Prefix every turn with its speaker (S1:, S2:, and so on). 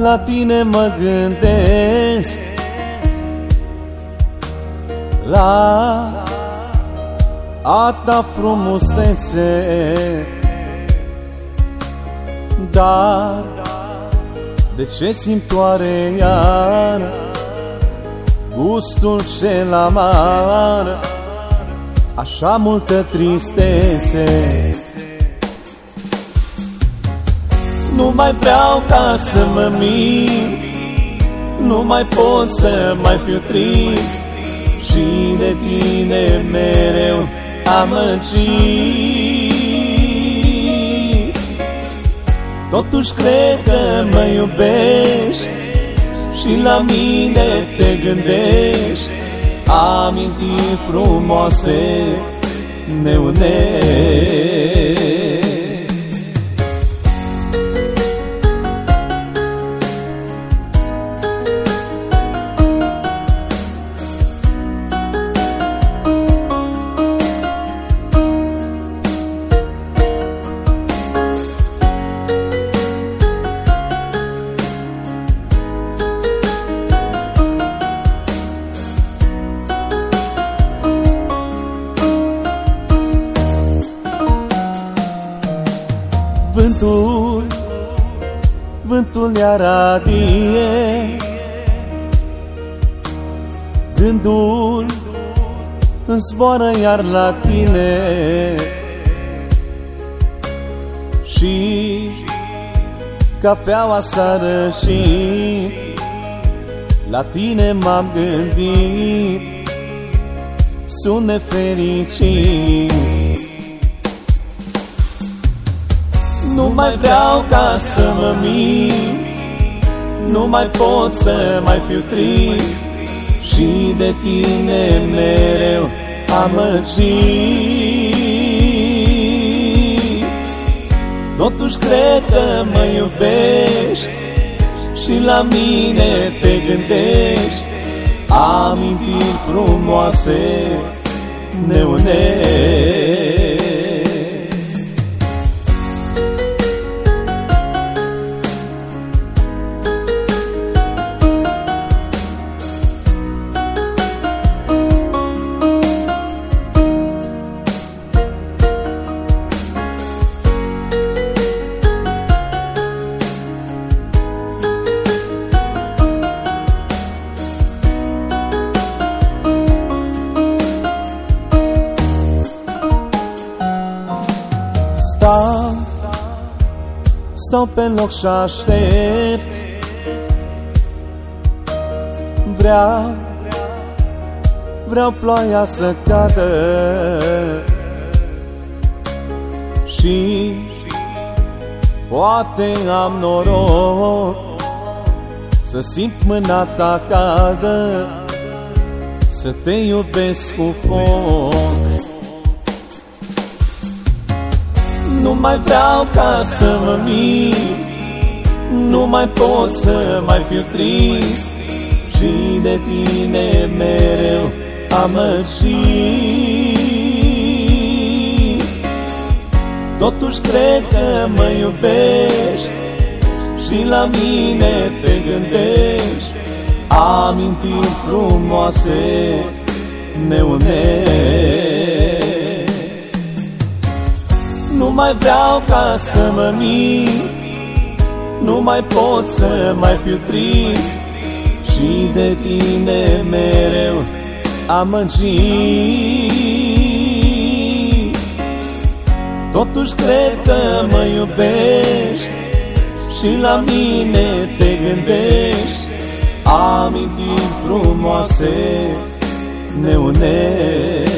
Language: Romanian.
S1: La tine mă gândesc. La a ta frumusețe. Dar de ce simt oare iar Gustul cel amar Așa multă tristețe Nu mai vreau ca să mă mir Nu mai pot să mai fiu trist. Și de tine mereu amăgit Totuși cred că mă iubești. Și la mine te gândești. Amintiri frumoase ne unesc vântul iar adie Gândul îmi zboară iar la tine. Și cafeaua s-a rășit La tine m-am gândit. Sunt nefericit Nu mai vreau ca să mă mir. Nu mai pot să mai fiu trist. Și de tine mereu amăgit Totuși cred că mă iubești Și la mine te gândești. Amintiri frumoase ne unesc stau pe loc și aștept. Vreau, vreau ploaia să cadă. Și poate am noroc Să simt mâna ta caldă Să te iubesc cu foc Nu mai vreau ca să mă mir. Nu mai pot să mai fiu trist. Și de tine mereu amăgit Totuși cred că mă iubești. Și la mine te gândești. Amintiri frumoase ne unesc mai vreau ca să mă mir Nu mai pot să mai fiu trist. Și de tine mereu amăgit Totuși cred că mă iubești Și la mine te gândești. Amintiri frumoase ne unesc